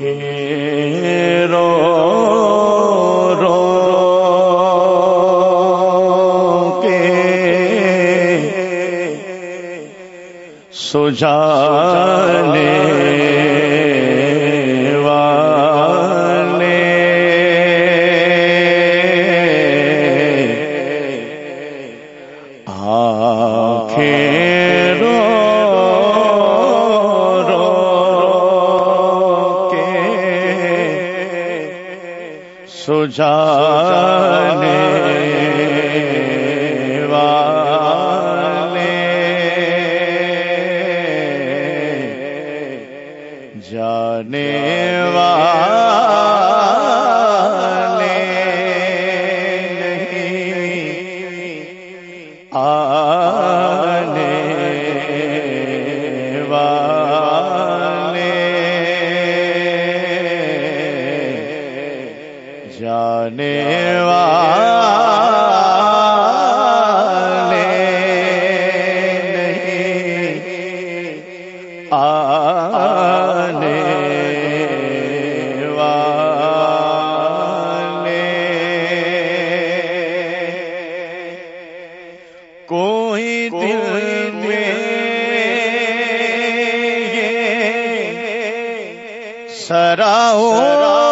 رو رو کے سجا آنے والے کوئی دل میں سراؤ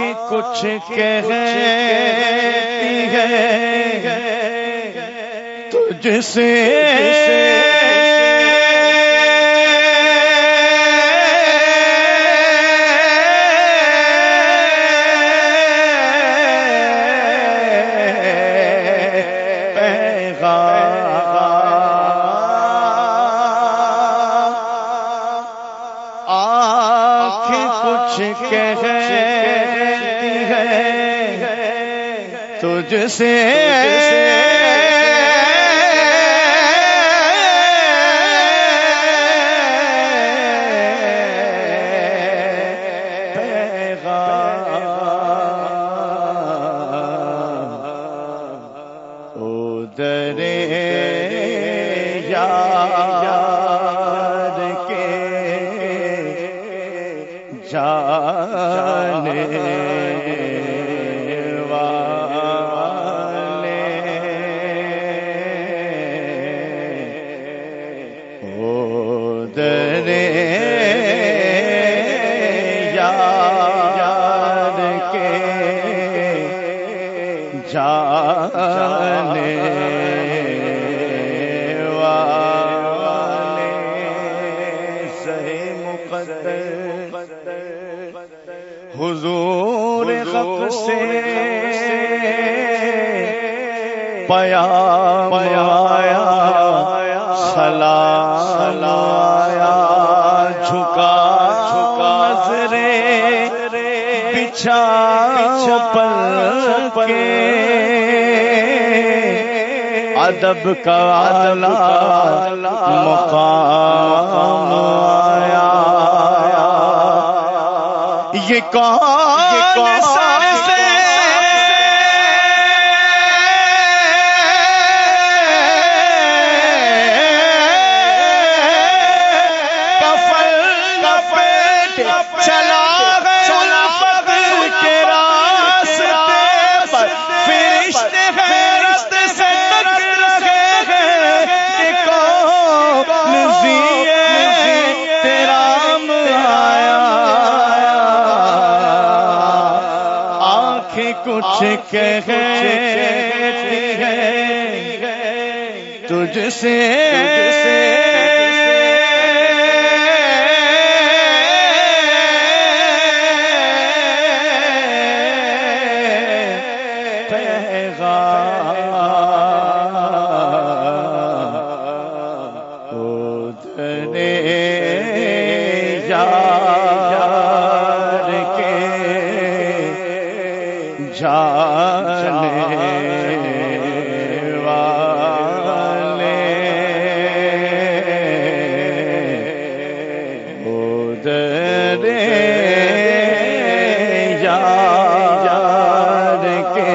ارے کچھ کہتی ہے؟ تجھ سے تجھ درے یار حضور حق سے پیا پیا سلا سلایا جھکا جھکا نظرے بچھا پل کے ادب کا مقام آیا۔ یہ کون تجھ سے جانے والے ادر یار کے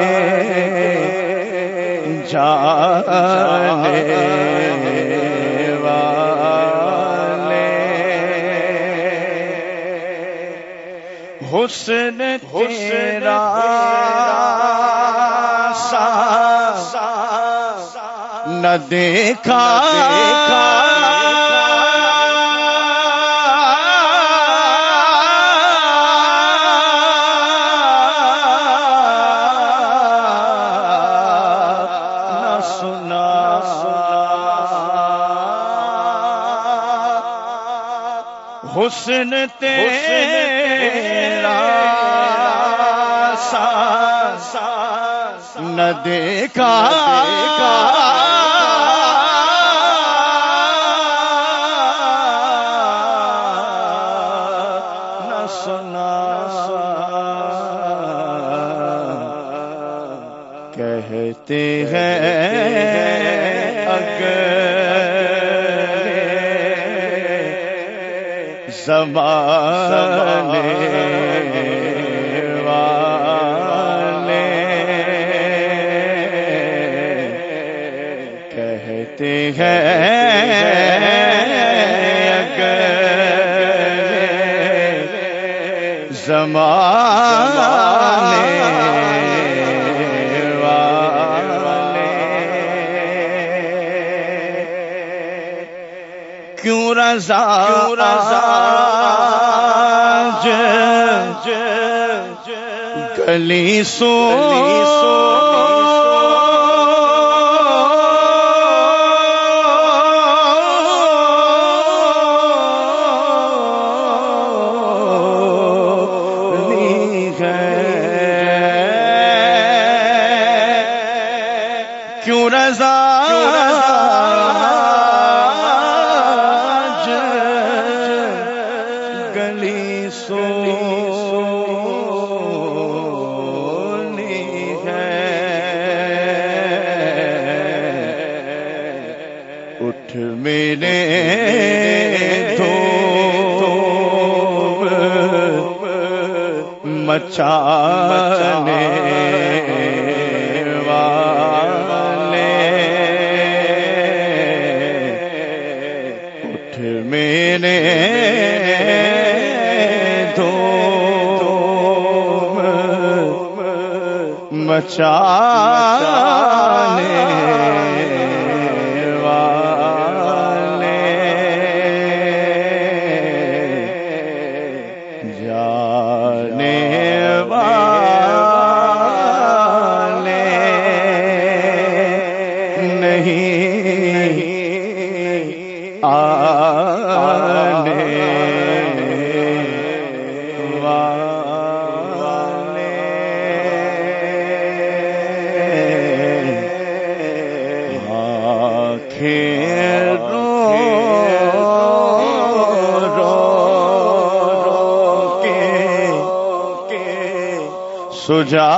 جانے حسن تیرا سا نہ دیکھا حسن تیرا سا نہ دیکھا نہ سنا کہتے ہیں زمانے والے کہتے ہیں کیوں رضا رضا؟ گلی سو۔ چار ہر رو رو رو کے سجا